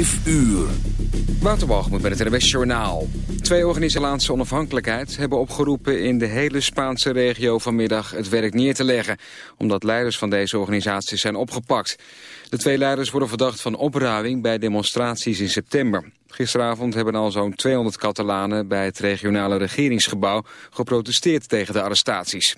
5 uur. Waterbalgemoed met het RWS Journaal. Twee organisaties onafhankelijkheid hebben opgeroepen in de hele Spaanse regio vanmiddag het werk neer te leggen, omdat leiders van deze organisaties zijn opgepakt. De twee leiders worden verdacht van opruiming bij demonstraties in september. Gisteravond hebben al zo'n 200 Catalanen bij het regionale regeringsgebouw geprotesteerd tegen de arrestaties.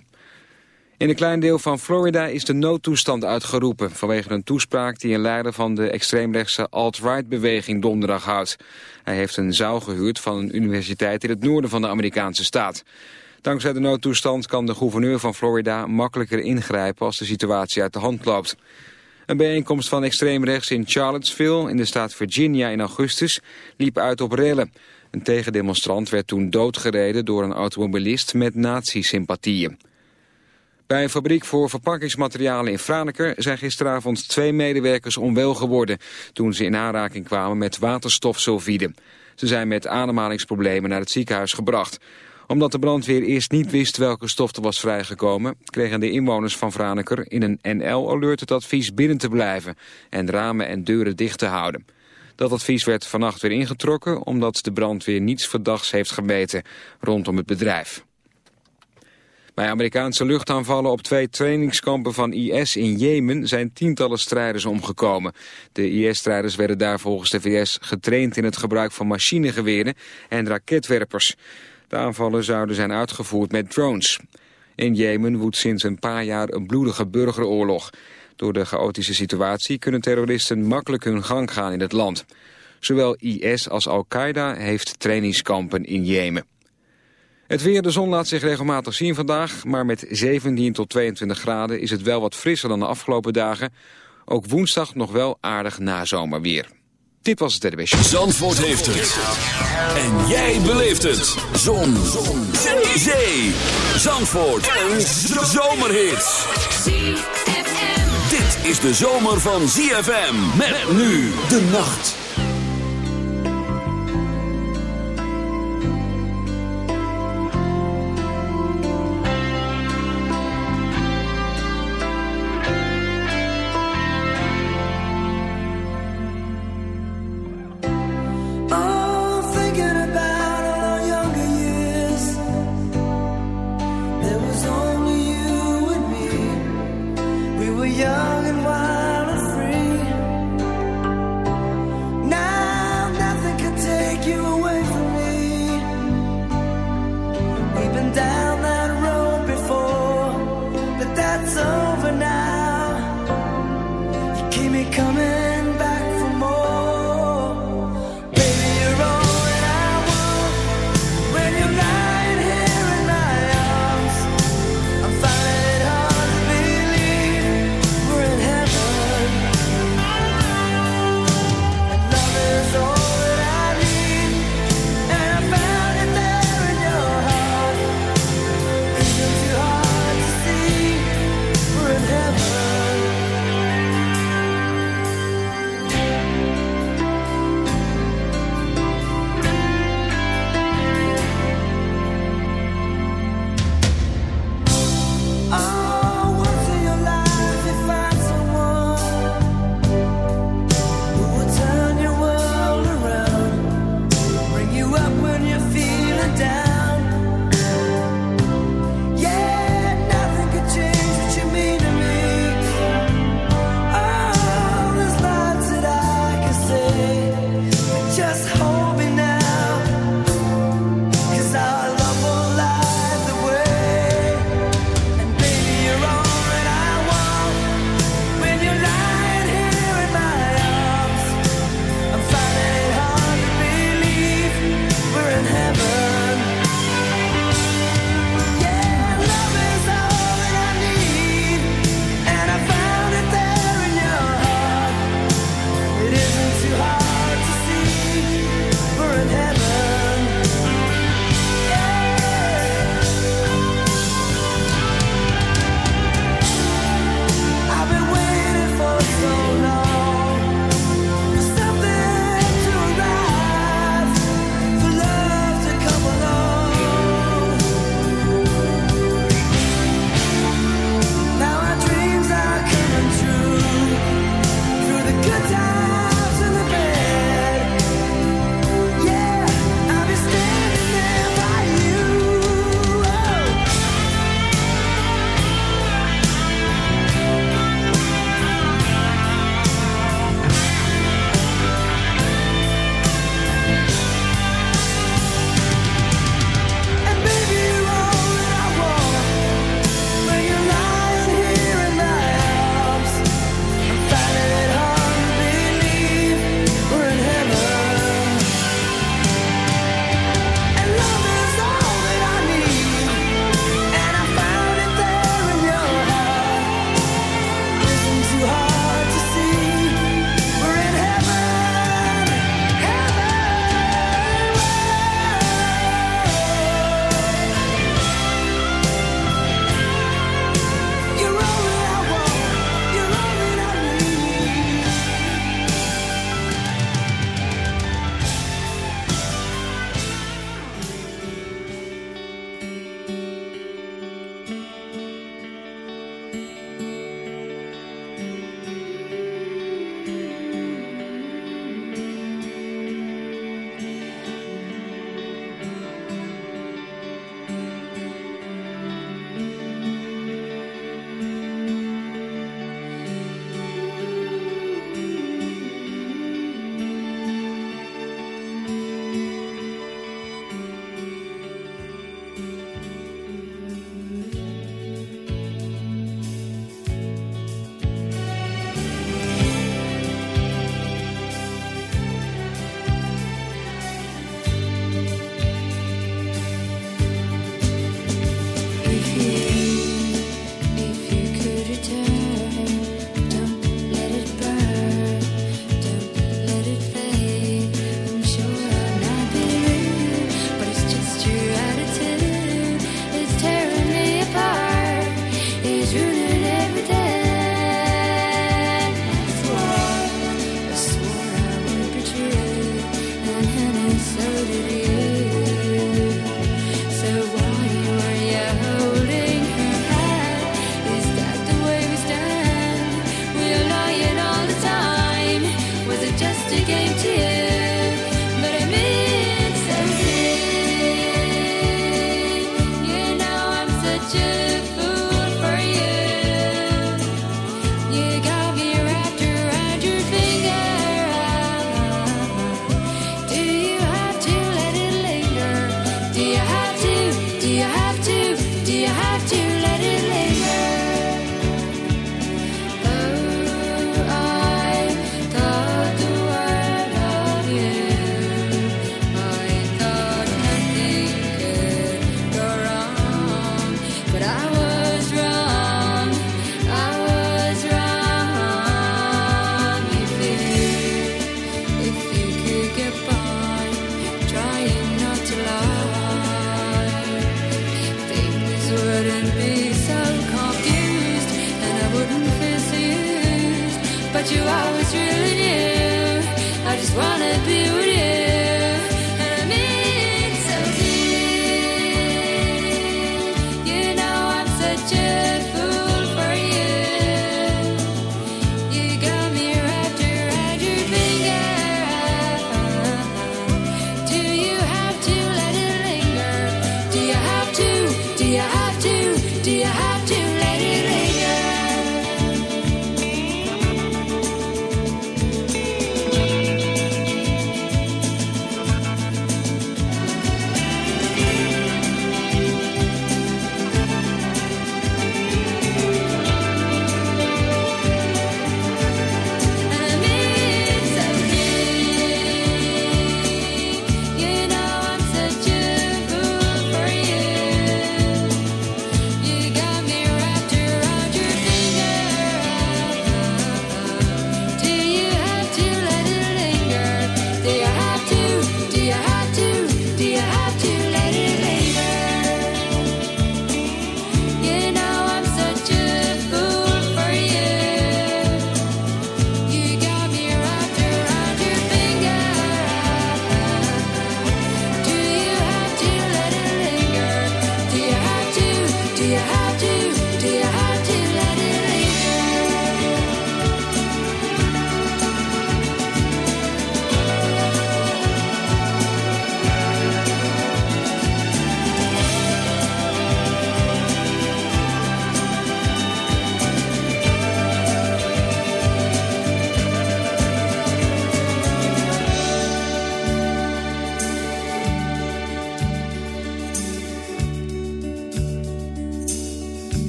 In een klein deel van Florida is de noodtoestand uitgeroepen... vanwege een toespraak die een leider van de extreemrechtse alt-right-beweging donderdag houdt. Hij heeft een zaal gehuurd van een universiteit in het noorden van de Amerikaanse staat. Dankzij de noodtoestand kan de gouverneur van Florida makkelijker ingrijpen... als de situatie uit de hand loopt. Een bijeenkomst van extreemrechts in Charlottesville in de staat Virginia in augustus liep uit op rellen. Een tegendemonstrant werd toen doodgereden door een automobilist met nazi-sympathieën. Bij een fabriek voor verpakkingsmaterialen in Franeker zijn gisteravond twee medewerkers onwel geworden toen ze in aanraking kwamen met waterstofsulfide. Ze zijn met ademhalingsproblemen naar het ziekenhuis gebracht. Omdat de brandweer eerst niet wist welke stof er was vrijgekomen, kregen de inwoners van Franeker in een NL-alert het advies binnen te blijven en ramen en deuren dicht te houden. Dat advies werd vannacht weer ingetrokken omdat de brandweer niets verdachts heeft gemeten rondom het bedrijf. Bij Amerikaanse luchtaanvallen op twee trainingskampen van IS in Jemen zijn tientallen strijders omgekomen. De IS-strijders werden daar volgens de VS getraind in het gebruik van machinegeweren en raketwerpers. De aanvallen zouden zijn uitgevoerd met drones. In Jemen woedt sinds een paar jaar een bloedige burgeroorlog. Door de chaotische situatie kunnen terroristen makkelijk hun gang gaan in het land. Zowel IS als Al-Qaeda heeft trainingskampen in Jemen. Het weer, de zon laat zich regelmatig zien vandaag... maar met 17 tot 22 graden is het wel wat frisser dan de afgelopen dagen. Ook woensdag nog wel aardig nazomerweer. Dit was het RWS. Zandvoort heeft het. En jij beleeft het. Zon. zon. Zee. Zee. Zandvoort. Een zomerhit. Dit is de zomer van ZFM. Met nu de nacht.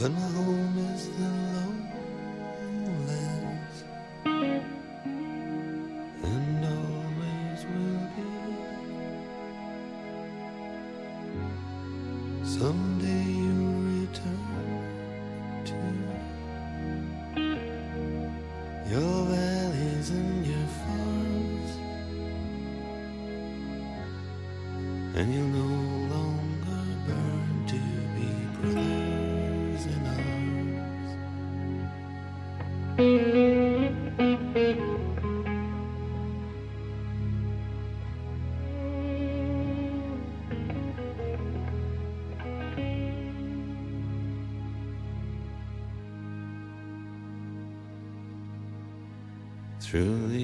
But my home is the lowland.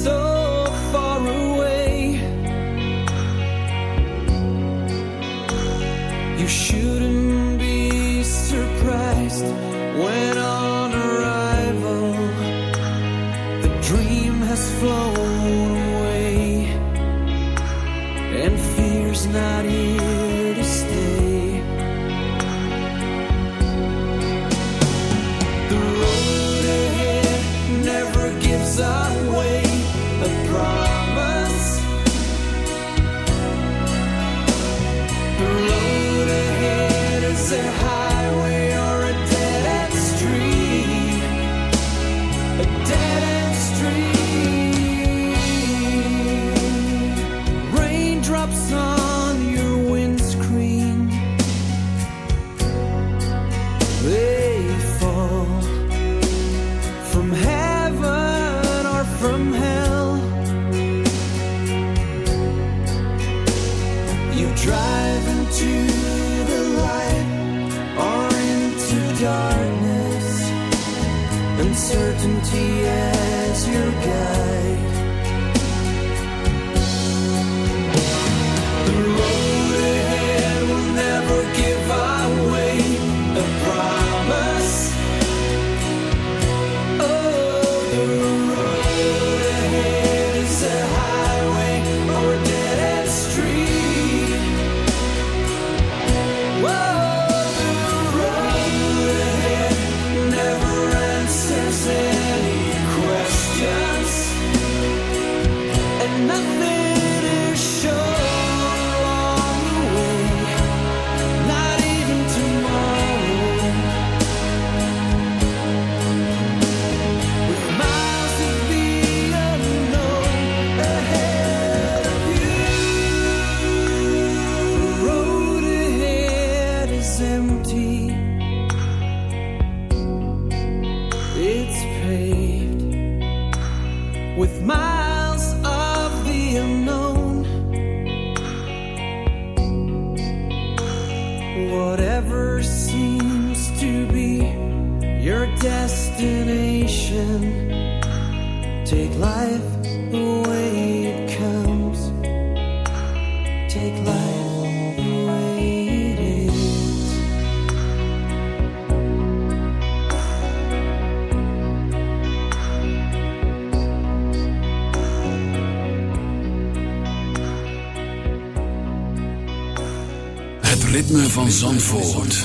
so as your Zandvoort.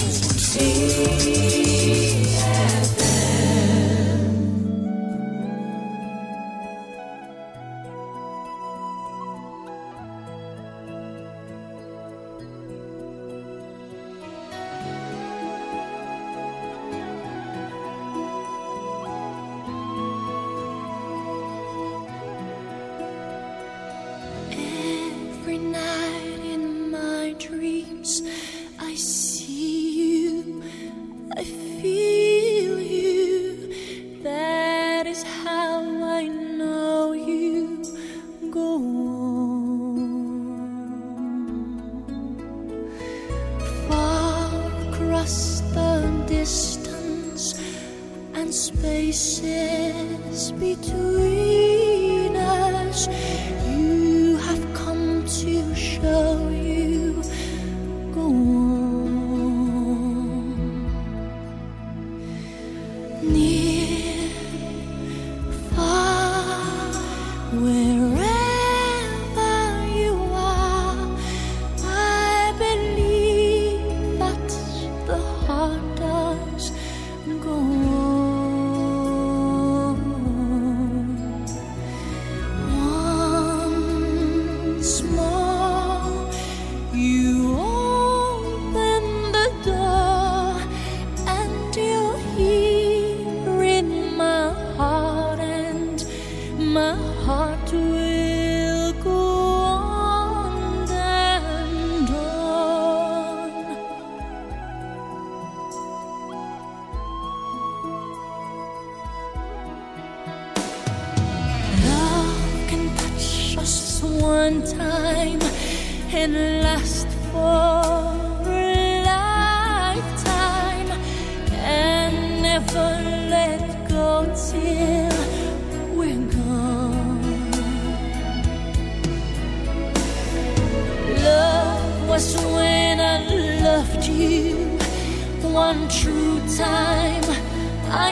One true time. I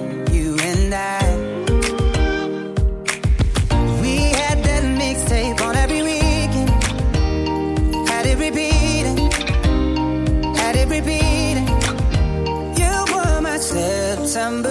September.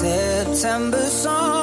September song.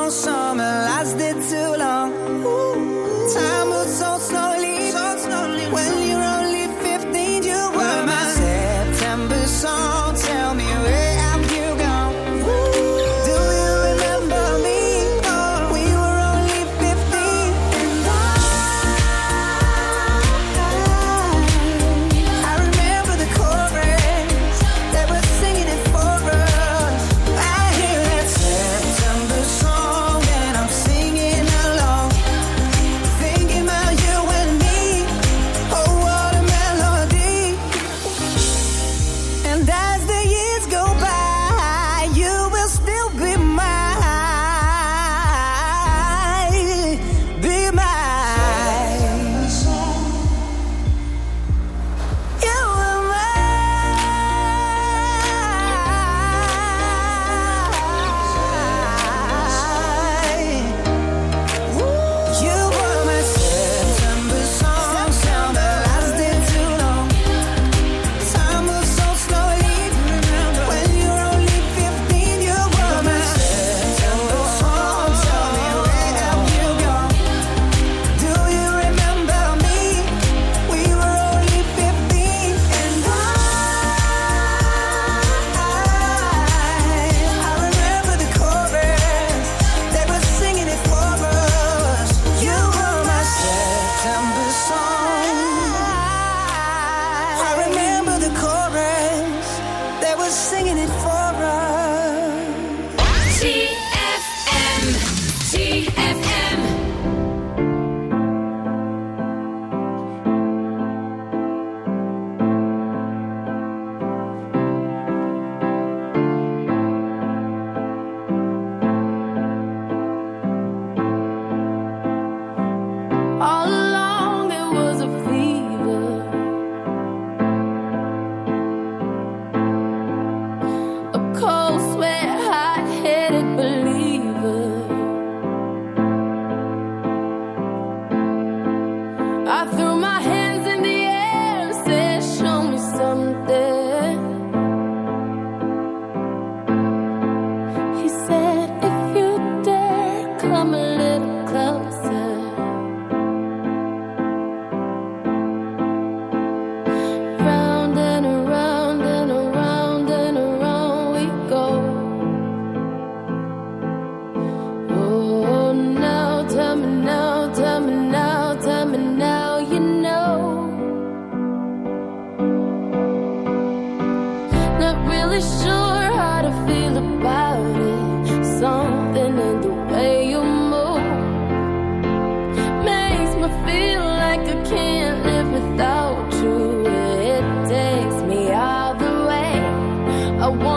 I want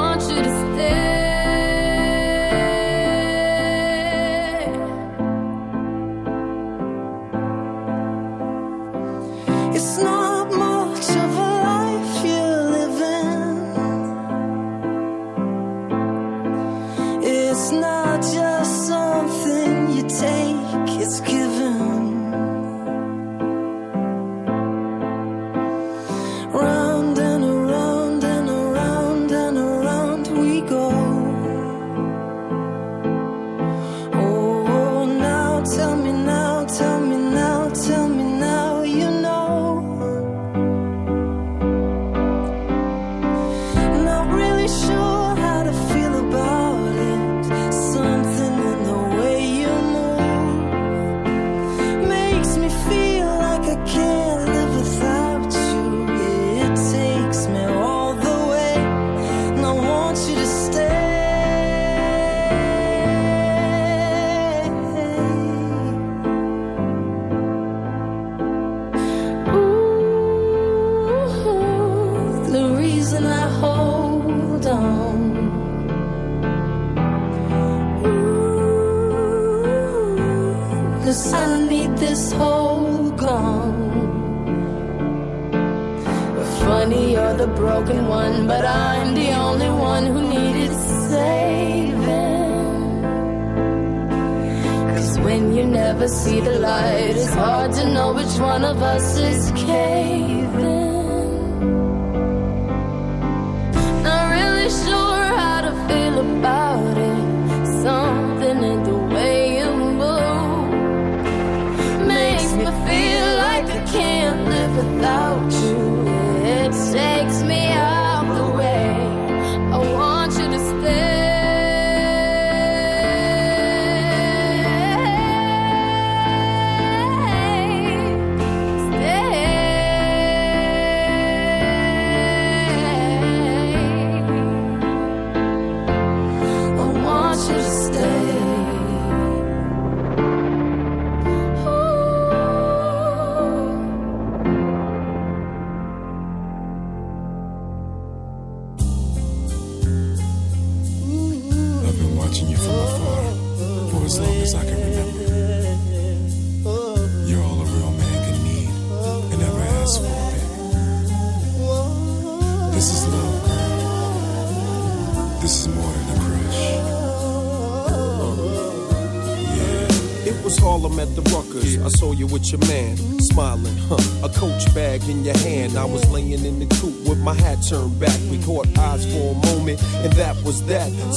without you.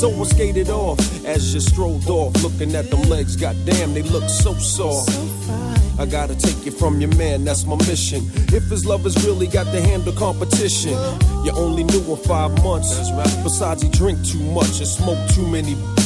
So I skated off as you strolled off, looking at them legs. Goddamn, they look so soft. I gotta take you from your man, that's my mission. If his lovers really got to handle competition, you only knew him five months. Besides, he drink too much and smoke too many.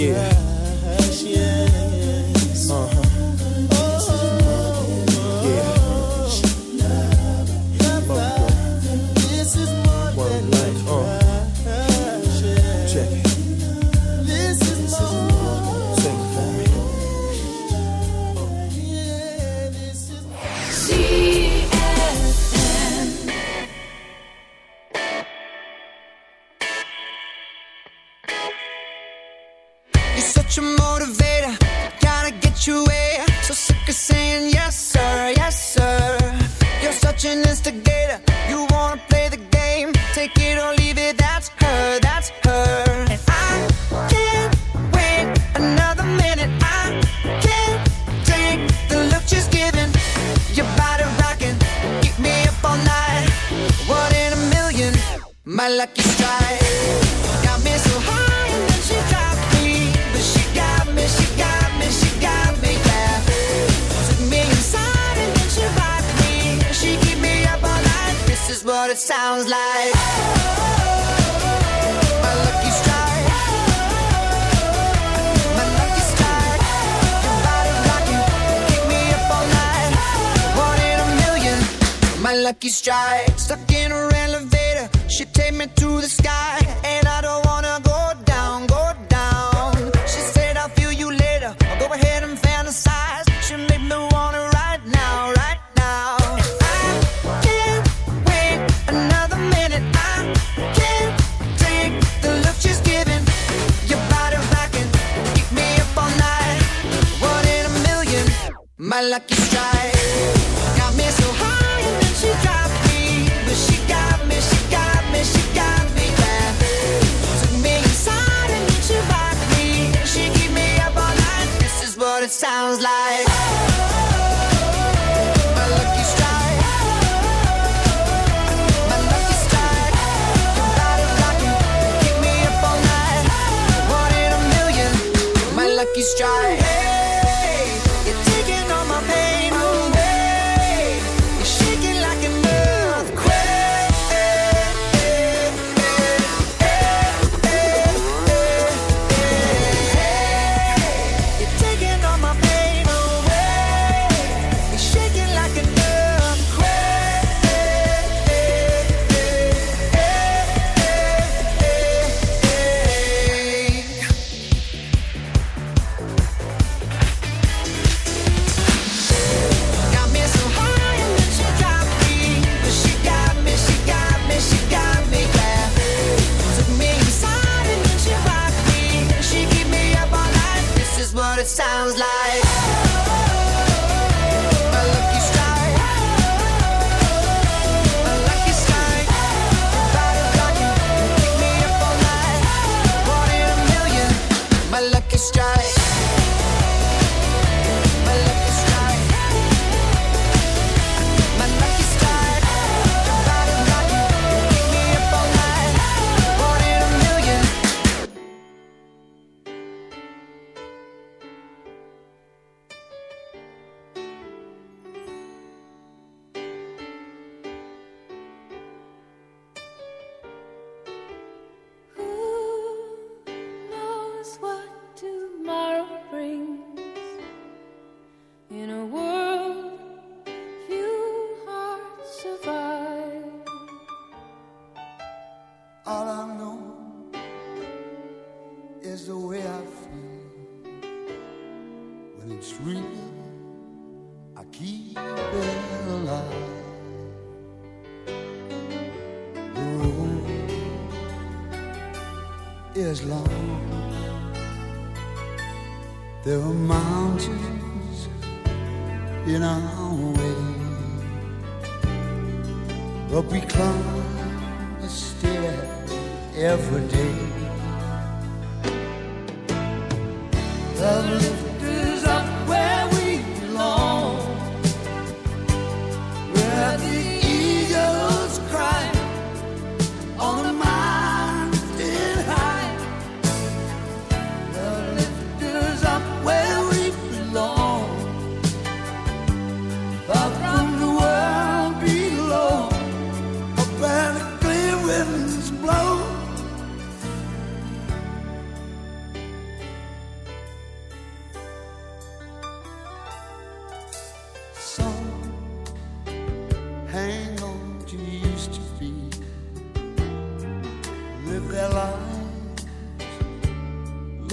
Yeah.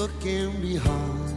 looking behind.